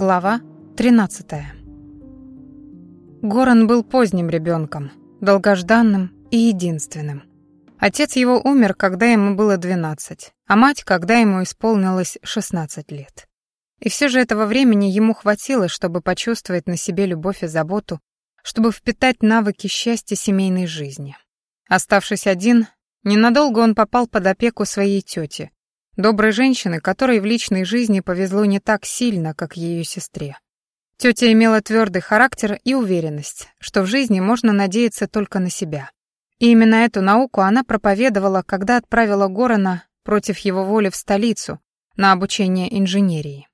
Глава 13. Горан был поздним ребенком, долгожданным и единственным. Отец его умер, когда ему было 12, а мать, когда ему исполнилось 16 лет. И все же этого времени ему хватило, чтобы почувствовать на себе любовь и заботу, чтобы впитать навыки счастья семейной жизни. Оставшись один, ненадолго он попал под опеку своей тети, Доброй женщины, которой в личной жизни повезло не так сильно, как ее сестре. Тетя имела твердый характер и уверенность, что в жизни можно надеяться только на себя. И именно эту науку она проповедовала, когда отправила Горана против его воли в столицу на обучение инженерии.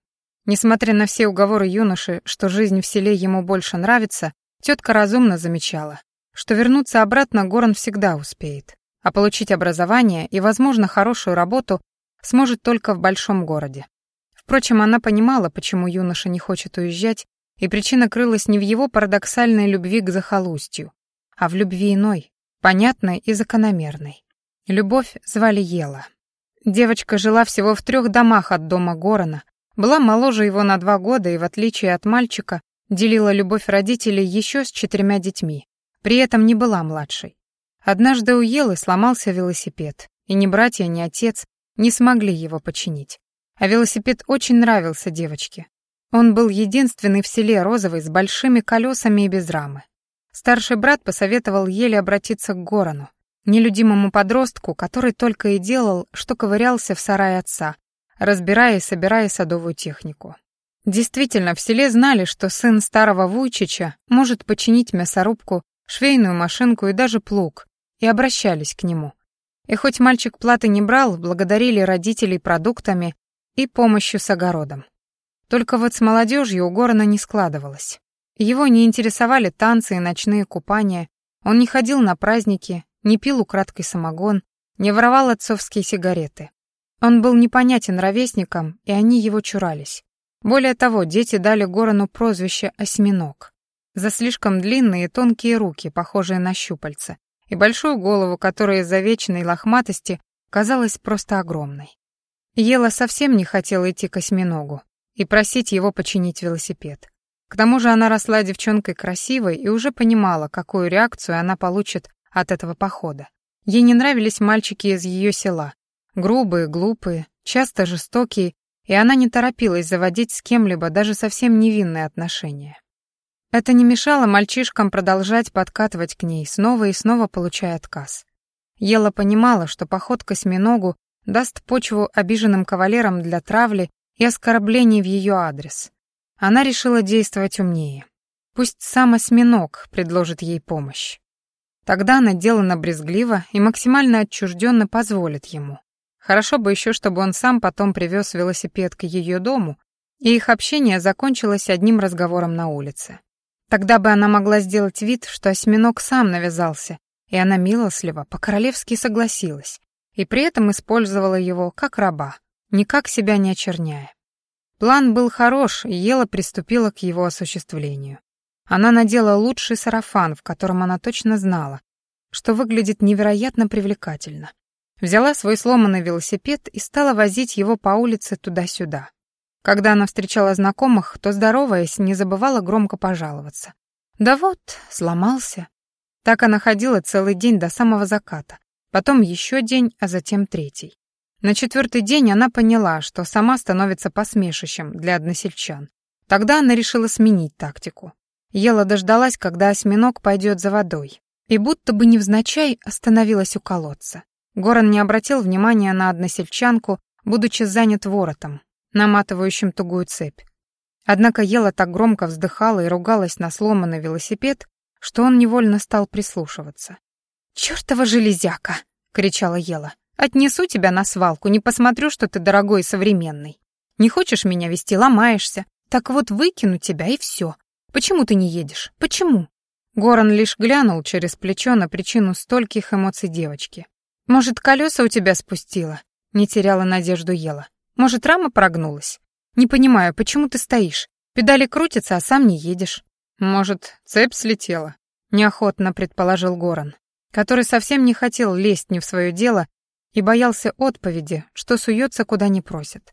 Несмотря на все уговоры юноши, что жизнь в селе ему больше нравится, тетка разумно замечала, что вернуться обратно Горан всегда успеет, а получить образование и, возможно, хорошую работу сможет только в большом городе. Впрочем, она понимала, почему юноша не хочет уезжать, и причина крылась не в его парадоксальной любви к захолустью, а в любви иной, понятной и закономерной. Любовь звали Ела. Девочка жила всего в трех домах от дома Горана, была моложе его на два года и, в отличие от мальчика, делила любовь родителей еще с четырьмя детьми, при этом не была младшей. Однажды у Елы сломался велосипед, и ни братья, ни отец не смогли его починить. А велосипед очень нравился девочке. Он был единственный в селе розовый с большими колесами и без рамы. Старший брат посоветовал еле обратиться к Горану, нелюдимому подростку, который только и делал, что ковырялся в сарае отца, разбирая и собирая садовую технику. Действительно, в селе знали, что сын старого Вуйчича может починить мясорубку, швейную машинку и даже плуг, и обращались к нему — и хоть мальчик платы не брал, благодарили родителей продуктами и помощью с огородом. Только вот с молодежью у Горана не складывалось. Его не интересовали танцы и ночные купания, он не ходил на праздники, не пил украдкой самогон, не воровал отцовские сигареты. Он был непонятен ровесникам, и они его чурались. Более того, дети дали Горану прозвище «осьминог» за слишком длинные и тонкие руки, похожие на щупальца, и большую голову, которая из-за вечной лохматости казалась просто огромной. Ела совсем не хотела идти к осьминогу и просить его починить велосипед. К тому же она росла девчонкой красивой и уже понимала, какую реакцию она получит от этого похода. Ей не нравились мальчики из ее села. Грубые, глупые, часто жестокие, и она не торопилась заводить с кем-либо даже совсем невинные отношения. Это не мешало мальчишкам продолжать подкатывать к ней, снова и снова получая отказ. Ела понимала, что поход к осьминогу даст почву обиженным кавалерам для травли и оскорблений в ее адрес. Она решила действовать умнее. Пусть сам осьминог предложит ей помощь. Тогда она делана брезгливо и максимально отчужденно позволит ему. Хорошо бы еще, чтобы он сам потом привез велосипед к ее дому, и их общение закончилось одним разговором на улице. Тогда бы она могла сделать вид, что осьминог сам навязался, и она милостливо, по-королевски согласилась, и при этом использовала его как раба, никак себя не очерняя. План был хорош, и Ела приступила к его осуществлению. Она надела лучший сарафан, в котором она точно знала, что выглядит невероятно привлекательно. Взяла свой сломанный велосипед и стала возить его по улице туда-сюда. Когда она встречала знакомых, то, здороваясь, не забывала громко пожаловаться. «Да вот, сломался». Так она ходила целый день до самого заката, потом еще день, а затем третий. На четвертый день она поняла, что сама становится посмешищем для односельчан. Тогда она решила сменить тактику. Ела дождалась, когда осьминог пойдет за водой, и будто бы невзначай остановилась у колодца. Горан не обратил внимания на односельчанку, будучи занят воротом, наматывающим тугую цепь. Однако Ела так громко вздыхала и ругалась на сломанный велосипед, что он невольно стал прислушиваться. «Чёртова железяка!» — кричала Ела. «Отнесу тебя на свалку, не посмотрю, что ты дорогой и современный. Не хочешь меня вести, ломаешься. Так вот выкину тебя и все. Почему ты не едешь? Почему?» Горан лишь глянул через плечо на причину стольких эмоций девочки. «Может, колеса у тебя спустила?» — не теряла надежду Ела. Может, рама прогнулась? Не понимаю, почему ты стоишь? Педали крутятся, а сам не едешь. Может, цепь слетела? Неохотно предположил Горан, который совсем не хотел лезть не в свое дело и боялся отповеди, что суется куда не просит.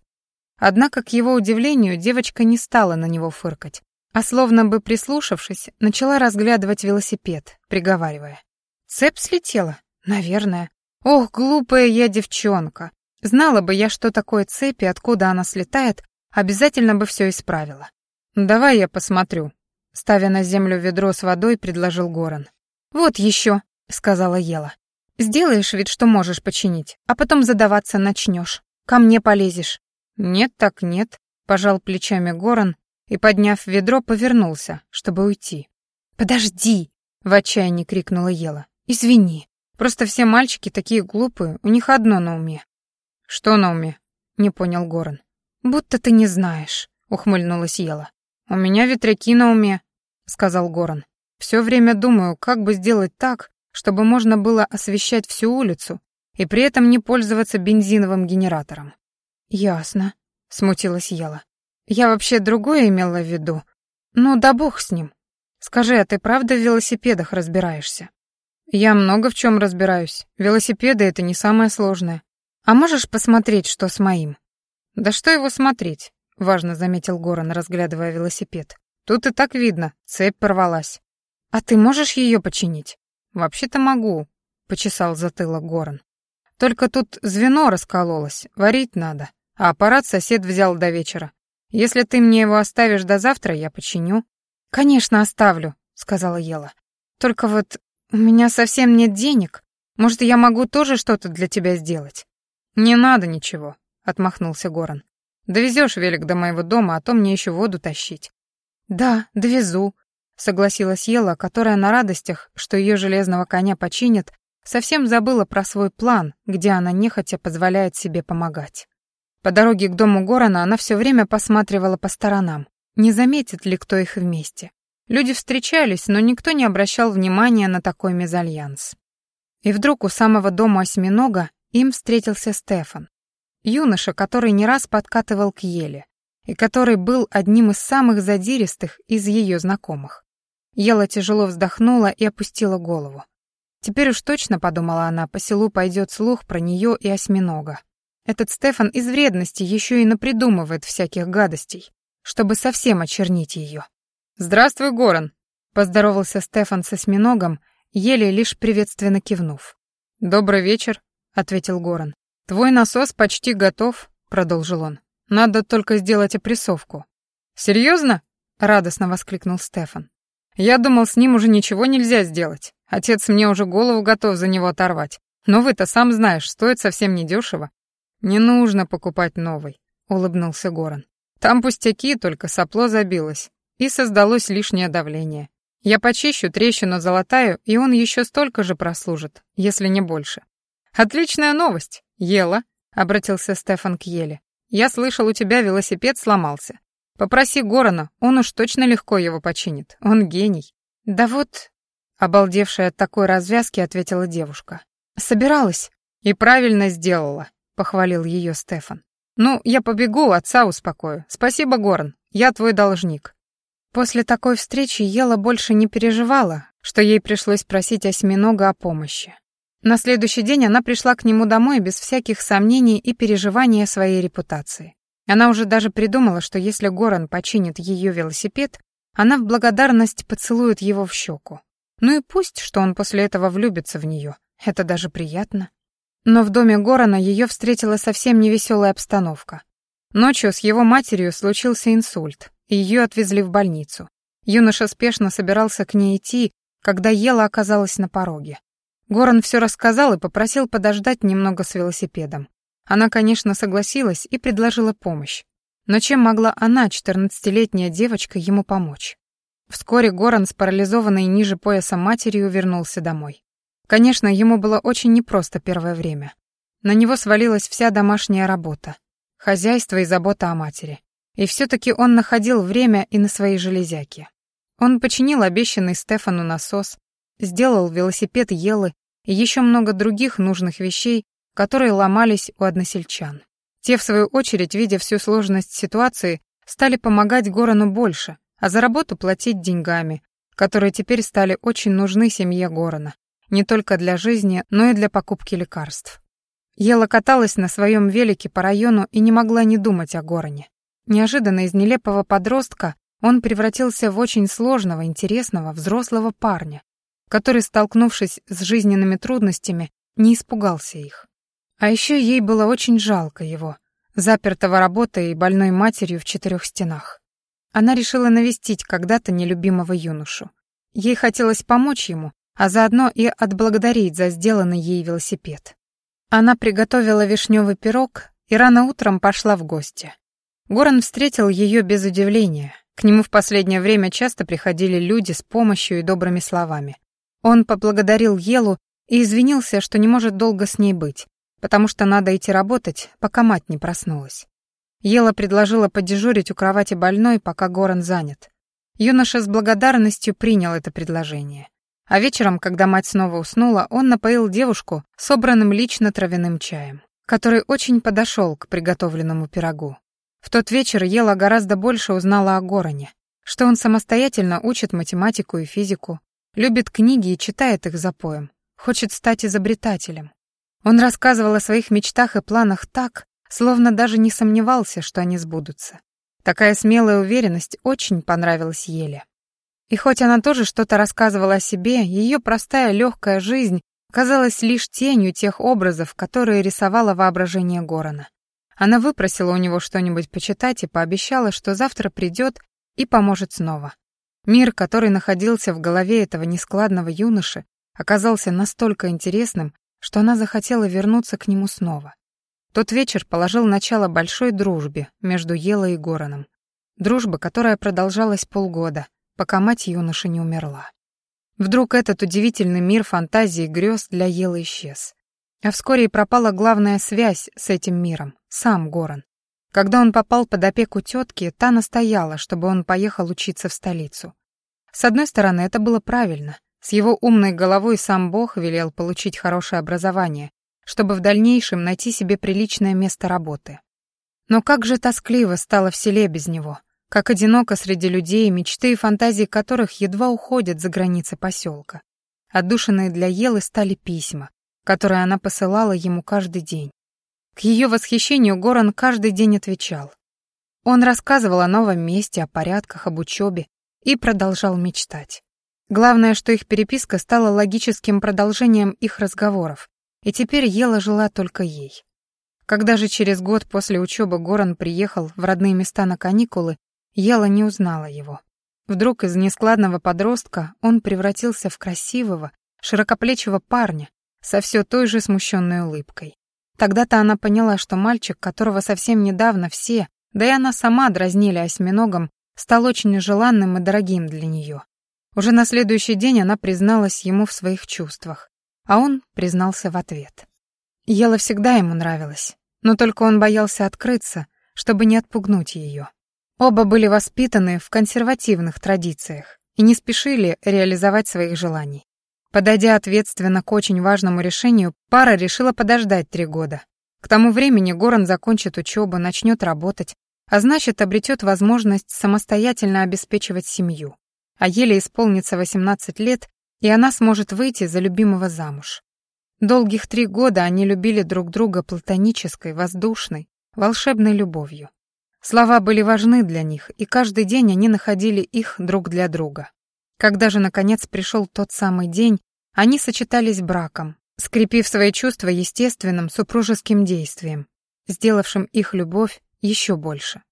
Однако, к его удивлению, девочка не стала на него фыркать, а словно бы прислушавшись, начала разглядывать велосипед, приговаривая. «Цепь слетела? Наверное. Ох, глупая я девчонка. Знала бы я, что такое цепь и откуда она слетает, обязательно бы все исправила. Давай я посмотрю». Ставя на землю ведро с водой, предложил Горан. «Вот еще», — сказала Ела. «Сделаешь вид, что можешь починить, а потом задаваться начнешь. Ко мне полезешь». «Нет так нет», — пожал плечами Горан и, подняв ведро, повернулся, чтобы уйти. «Подожди!» — в отчаянии крикнула Ела. «Извини. Просто все мальчики такие глупые, у них одно на уме». «Что на уме?» — не понял Горан. «Будто ты не знаешь», — ухмыльнулась Ела. «У меня ветряки на уме», — сказал Горан. «Все время думаю, как бы сделать так, чтобы можно было освещать всю улицу и при этом не пользоваться бензиновым генератором». «Ясно», — смутилась Ела. «Я вообще другое имела в виду. Ну да бог с ним. Скажи, а ты правда в велосипедах разбираешься?» «Я много в чем разбираюсь. Велосипеды — это не самое сложное. А можешь посмотреть, что с моим?» «Да что его смотреть?» — важно заметил Горан, разглядывая велосипед. «Тут и так видно, цепь порвалась». «А ты можешь ее починить?» «Вообще-то могу», — почесал затылок Горан. «Только тут звено раскололось, варить надо. А аппарат сосед взял до вечера. Если ты мне его оставишь до завтра, я починю». «Конечно, оставлю», — сказала Ела. «Только вот у меня совсем нет денег. Может, я могу тоже что-то для тебя сделать?» «Не надо ничего», — отмахнулся Горан. «Довезешь велик до моего дома, а то мне еще воду тащить». «Да, довезу», — согласилась Ела, которая на радостях, что ее железного коня починят, совсем забыла про свой план, где она нехотя позволяет себе помогать. По дороге к дому Горана она все время посматривала по сторонам, не заметит ли кто их вместе. Люди встречались, но никто не обращал внимания на такой мезальянс. И вдруг у самого дома осьминога им встретился Стефан, юноша, который не раз подкатывал к еле, и который был одним из самых задиристых из ее знакомых. Ела тяжело вздохнула и опустила голову. Теперь уж точно, подумала она, по селу пойдет слух про нее и осьминога. Этот Стефан из вредности еще и напридумывает всяких гадостей, чтобы совсем очернить ее. «Здравствуй, Горан!» — поздоровался Стефан со осьминогом, еле лишь приветственно кивнув. «Добрый вечер», — ответил Горан. «Твой насос почти готов», — продолжил он. «Надо только сделать опрессовку». «Серьезно?» — радостно воскликнул Стефан. «Я думал, с ним уже ничего нельзя сделать. Отец мне уже голову готов за него оторвать. Но вы-то сам знаешь, стоит совсем недешево. «Не нужно покупать новый», — улыбнулся Горан. «Там пустяки, только сопло забилось, и создалось лишнее давление. Я почищу, трещину золотаю, и он еще столько же прослужит, если не больше». «Отличная новость! Ела», — обратился Стефан к Еле. «Я слышал, у тебя велосипед сломался. Попроси Горана, он уж точно легко его починит. Он гений». «Да вот...» — обалдевшая от такой развязки, ответила девушка. «Собиралась». «И правильно сделала», похвалил ее Стефан. «Ну, я побегу, отца успокою. Спасибо, Горн, я твой должник». После такой встречи Ела больше не переживала, что ей пришлось просить осьминога о помощи. На следующий день она пришла к нему домой без всяких сомнений и переживаний о своей репутации. Она уже даже придумала, что если Горан починит ее велосипед, она в благодарность поцелует его в щеку. Ну и пусть, что он после этого влюбится в нее. Это даже приятно. Но в доме Горана ее встретила совсем невеселая обстановка. Ночью с его матерью случился инсульт, и ее отвезли в больницу. Юноша спешно собирался к ней идти, когда Ела оказалась на пороге. Горан все рассказал и попросил подождать немного с велосипедом. Она, конечно, согласилась и предложила помощь. Но чем могла она, четырнадцатилетняя девочка, ему помочь? Вскоре Горан с парализованной ниже пояса матерью вернулся домой. Конечно, ему было очень непросто первое время. На него свалилась вся домашняя работа, хозяйство и забота о матери. И все-таки он находил время и на свои железяки. Он починил обещанный Стефану насос, сделал велосипед Елы и еще много других нужных вещей, которые ломались у односельчан. Те, в свою очередь, видя всю сложность ситуации, стали помогать Горану больше, а за работу платить деньгами, которые теперь стали очень нужны семье Горана не только для жизни, но и для покупки лекарств. Ела каталась на своем велике по району и не могла не думать о Гороне. Неожиданно из нелепого подростка он превратился в очень сложного, интересного, взрослого парня, который, столкнувшись с жизненными трудностями, не испугался их. А еще ей было очень жалко его, запертого работой и больной матерью в четырех стенах. Она решила навестить когда-то нелюбимого юношу. Ей хотелось помочь ему, а заодно и отблагодарить за сделанный ей велосипед. Она приготовила вишневый пирог и рано утром пошла в гости. Горан встретил ее без удивления. К нему в последнее время часто приходили люди с помощью и добрыми словами. Он поблагодарил Елу и извинился, что не может долго с ней быть, потому что надо идти работать, пока мать не проснулась. Ела предложила подежурить у кровати больной, пока Горан занят. Юноша с благодарностью принял это предложение. А вечером, когда мать снова уснула, он напоил девушку собранным лично травяным чаем, который очень подошел к приготовленному пирогу. В тот вечер Ела гораздо больше узнала о Гороне, что он самостоятельно учит математику и физику, любит книги и читает их за поем, хочет стать изобретателем. Он рассказывал о своих мечтах и планах так, словно даже не сомневался, что они сбудутся. Такая смелая уверенность очень понравилась Еле. И хоть она тоже что-то рассказывала о себе, ее простая легкая жизнь казалась лишь тенью тех образов, которые рисовало воображение Горана. Она выпросила у него что-нибудь почитать и пообещала, что завтра придет и поможет снова. Мир, который находился в голове этого нескладного юноши, оказался настолько интересным, что она захотела вернуться к нему снова. Тот вечер положил начало большой дружбе между Елой и Гораном. Дружба, которая продолжалась полгода, пока мать юноши не умерла. Вдруг этот удивительный мир фантазии и грез для Елы исчез. А вскоре и пропала главная связь с этим миром, сам Горан. Когда он попал под опеку тетки, та настояла, чтобы он поехал учиться в столицу. С одной стороны, это было правильно. С его умной головой сам Бог велел получить хорошее образование, чтобы в дальнейшем найти себе приличное место работы. Но как же тоскливо стало в селе без него, как одиноко среди людей, мечты и фантазии которых едва уходят за границы поселка. Отдушенные для Елы стали письма, которые она посылала ему каждый день. К ее восхищению Горан каждый день отвечал. Он рассказывал о новом месте, о порядках, об учебе и продолжал мечтать. Главное, что их переписка стала логическим продолжением их разговоров, и теперь Ела жила только ей. Когда же через год после учебы Горан приехал в родные места на каникулы, Ела не узнала его. Вдруг из нескладного подростка он превратился в красивого, широкоплечего парня, со все той же смущенной улыбкой. Тогда-то она поняла, что мальчик, которого совсем недавно все, да и она сама дразнили осьминогом, стал очень желанным и дорогим для нее. Уже на следующий день она призналась ему в своих чувствах, а он признался в ответ. Ела всегда ему нравилась, но только он боялся открыться, чтобы не отпугнуть ее. Оба были воспитаны в консервативных традициях и не спешили реализовать своих желаний. Подойдя ответственно к очень важному решению, пара решила подождать три года. К тому времени Горан закончит учебу, начнет работать, а значит, обретет возможность самостоятельно обеспечивать семью. А еле исполнится 18 лет, и она сможет выйти за любимого замуж. Долгих три года они любили друг друга платонической, воздушной, волшебной любовью. Слова были важны для них, и каждый день они находили их друг для друга. Когда же, наконец, пришел тот самый день, они сочетались браком, скрепив свои чувства естественным супружеским действием, сделавшим их любовь еще больше.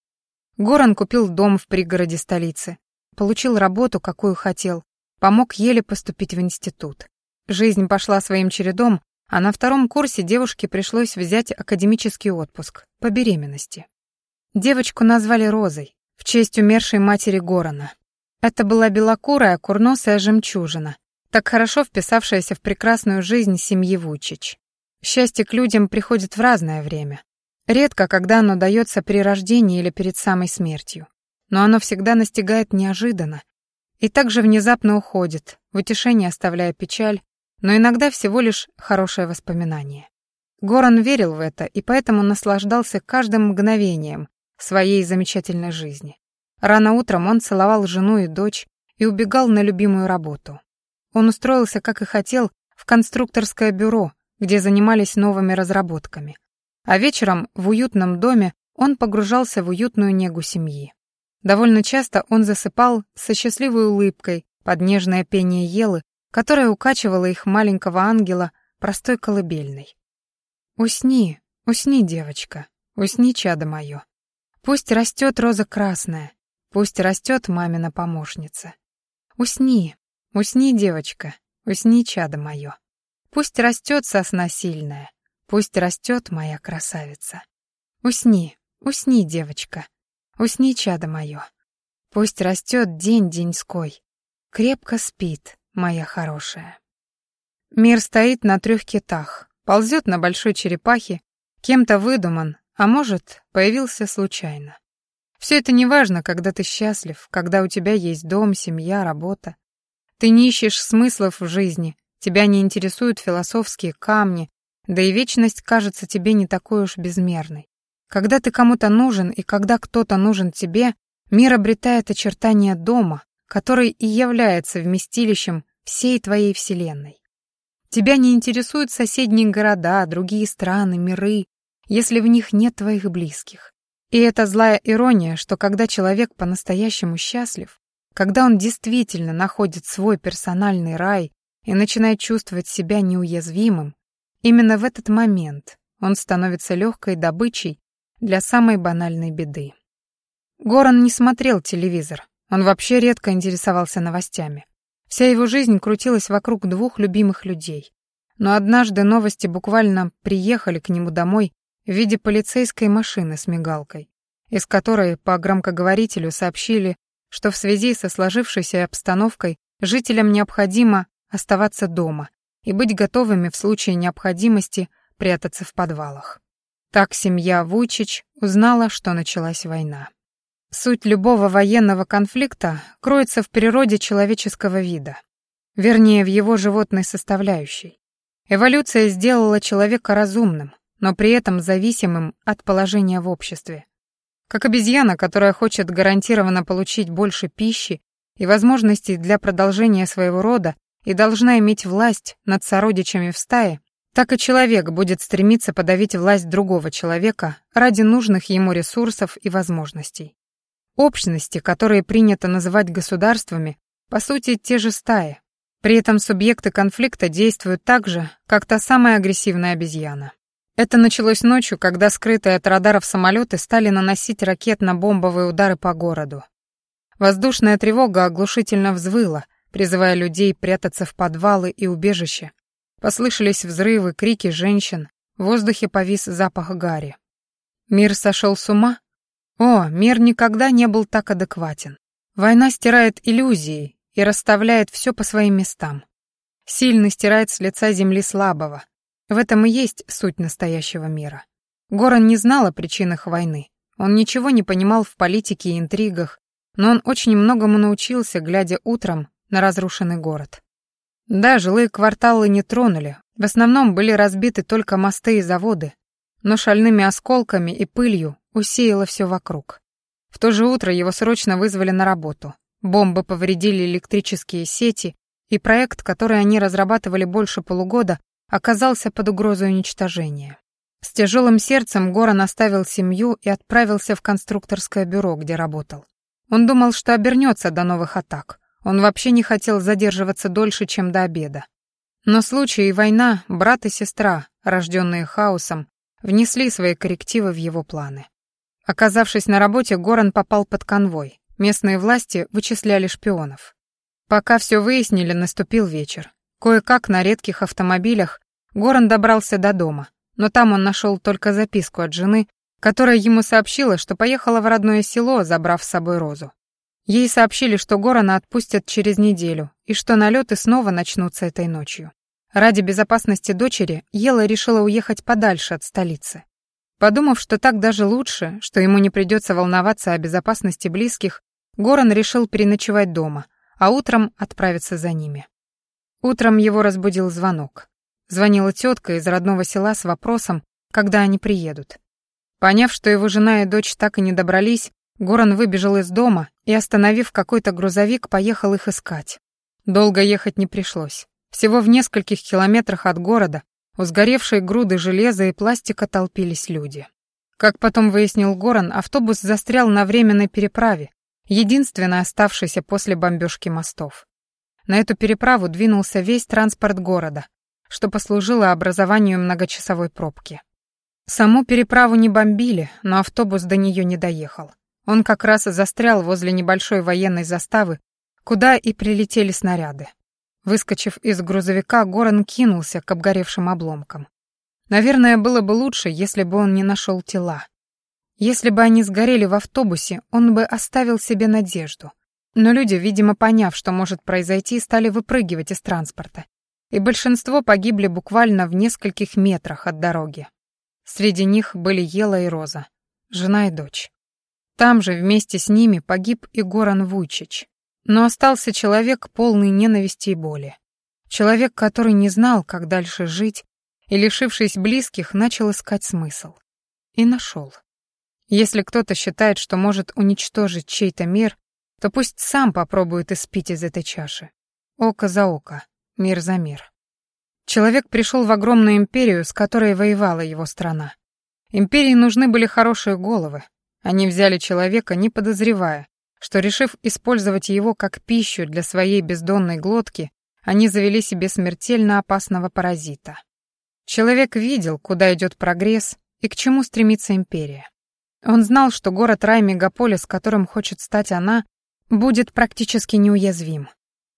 Горан купил дом в пригороде столицы, получил работу, какую хотел, помог еле поступить в институт. Жизнь пошла своим чередом, а на втором курсе девушке пришлось взять академический отпуск по беременности. Девочку назвали Розой в честь умершей матери Горана. Это была белокурая, курносая жемчужина, так хорошо вписавшаяся в прекрасную жизнь семьи Вучич. Счастье к людям приходит в разное время. Редко, когда оно дается при рождении или перед самой смертью. Но оно всегда настигает неожиданно и также внезапно уходит, в утешение оставляя печаль, но иногда всего лишь хорошее воспоминание. Горан верил в это и поэтому наслаждался каждым мгновением своей замечательной жизни. Рано утром он целовал жену и дочь и убегал на любимую работу. Он устроился, как и хотел, в конструкторское бюро, где занимались новыми разработками. А вечером в уютном доме он погружался в уютную негу семьи. Довольно часто он засыпал со счастливой улыбкой под нежное пение Елы, которая укачивала их маленького ангела простой колыбельной. «Усни, усни, девочка, усни, чадо мое. Пусть растет роза красная, пусть растет мамина помощница. Усни, усни, девочка, усни, чадо мое. Пусть растет сосна сильная, пусть растет моя красавица. Усни, усни, девочка, усни, чадо мое. Пусть растет день деньской, крепко спит, моя хорошая. Мир стоит на трех китах, ползет на большой черепахе, кем-то выдуман, а может, появился случайно. Все это неважно, когда ты счастлив, когда у тебя есть дом, семья, работа. Ты не ищешь смыслов в жизни, тебя не интересуют философские камни, да и вечность кажется тебе не такой уж безмерной. Когда ты кому-то нужен и когда кто-то нужен тебе, мир обретает очертания дома, который и является вместилищем всей твоей вселенной. Тебя не интересуют соседние города, другие страны, миры, если в них нет твоих близких. И это злая ирония, что когда человек по-настоящему счастлив, когда он действительно находит свой персональный рай и начинает чувствовать себя неуязвимым, именно в этот момент он становится легкой добычей для самой банальной беды. Горан не смотрел телевизор, он вообще редко интересовался новостями. Вся его жизнь крутилась вокруг двух любимых людей. Но однажды новости буквально приехали к нему домой в виде полицейской машины с мигалкой, из которой по громкоговорителю сообщили, что в связи со сложившейся обстановкой жителям необходимо оставаться дома и быть готовыми в случае необходимости прятаться в подвалах. Так семья Вучич узнала, что началась война. Суть любого военного конфликта кроется в природе человеческого вида, вернее, в его животной составляющей. Эволюция сделала человека разумным, но при этом зависимым от положения в обществе. Как обезьяна, которая хочет гарантированно получить больше пищи и возможностей для продолжения своего рода и должна иметь власть над сородичами в стае, так и человек будет стремиться подавить власть другого человека ради нужных ему ресурсов и возможностей. Общности, которые принято называть государствами, по сути, те же стаи. При этом субъекты конфликта действуют так же, как та самая агрессивная обезьяна. Это началось ночью, когда скрытые от радаров самолеты стали наносить ракетно-бомбовые удары по городу. Воздушная тревога оглушительно взвыла, призывая людей прятаться в подвалы и убежища. Послышались взрывы, крики женщин, в воздухе повис запах гари. Мир сошел с ума? О, мир никогда не был так адекватен. Война стирает иллюзии и расставляет все по своим местам. Сильный стирает с лица земли слабого. В этом и есть суть настоящего мира. Горан не знал о причинах войны. Он ничего не понимал в политике и интригах, но он очень многому научился, глядя утром на разрушенный город. Да, жилые кварталы не тронули, в основном были разбиты только мосты и заводы, но шальными осколками и пылью усеяло все вокруг. В то же утро его срочно вызвали на работу. Бомбы повредили электрические сети, и проект, который они разрабатывали больше полугода, оказался под угрозой уничтожения. С тяжелым сердцем Горан оставил семью и отправился в конструкторское бюро, где работал. Он думал, что обернется до новых атак. Он вообще не хотел задерживаться дольше, чем до обеда. Но случай и война, брат и сестра, рожденные хаосом, внесли свои коррективы в его планы. Оказавшись на работе, Горан попал под конвой. Местные власти вычисляли шпионов. Пока все выяснили, наступил вечер. Кое-как на редких автомобилях Горан добрался до дома, но там он нашел только записку от жены, которая ему сообщила, что поехала в родное село, забрав с собой Розу. Ей сообщили, что Горана отпустят через неделю и что налеты снова начнутся этой ночью. Ради безопасности дочери Ела решила уехать подальше от столицы. Подумав, что так даже лучше, что ему не придется волноваться о безопасности близких, Горан решил переночевать дома, а утром отправиться за ними. Утром его разбудил звонок. Звонила тетка из родного села с вопросом, когда они приедут. Поняв, что его жена и дочь так и не добрались, Горан выбежал из дома и, остановив какой-то грузовик, поехал их искать. Долго ехать не пришлось. Всего в нескольких километрах от города У сгоревшей груды железа и пластика толпились люди. Как потом выяснил Горан, автобус застрял на временной переправе, единственной оставшейся после бомбежки мостов. На эту переправу двинулся весь транспорт города, что послужило образованию многочасовой пробки. Саму переправу не бомбили, но автобус до нее не доехал. Он как раз и застрял возле небольшой военной заставы, куда и прилетели снаряды. Выскочив из грузовика, Горан кинулся к обгоревшим обломкам. Наверное, было бы лучше, если бы он не нашел тела. Если бы они сгорели в автобусе, он бы оставил себе надежду. Но люди, видимо, поняв, что может произойти, стали выпрыгивать из транспорта. И большинство погибли буквально в нескольких метрах от дороги. Среди них были Ела и Роза, жена и дочь. Там же вместе с ними погиб и Горан Вуйчич. Но остался человек, полный ненависти и боли. Человек, который не знал, как дальше жить, и, лишившись близких, начал искать смысл. И нашел. Если кто-то считает, что может уничтожить чей-то мир, то пусть сам попробует испить из этой чаши. Око за око, мир за мир. Человек пришел в огромную империю, с которой воевала его страна. Империи нужны были хорошие головы. Они взяли человека, не подозревая, что, решив использовать его как пищу для своей бездонной глотки, они завели себе смертельно опасного паразита. Человек видел, куда идет прогресс и к чему стремится империя. Он знал, что город рай-мегаполис, которым хочет стать она, будет практически неуязвим.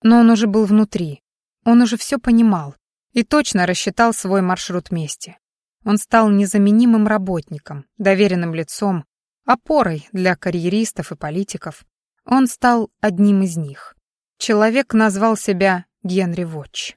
Но он уже был внутри, он уже все понимал и точно рассчитал свой маршрут мести. Он стал незаменимым работником, доверенным лицом, опорой для карьеристов и политиков. Он стал одним из них. Человек назвал себя Генри Вотч.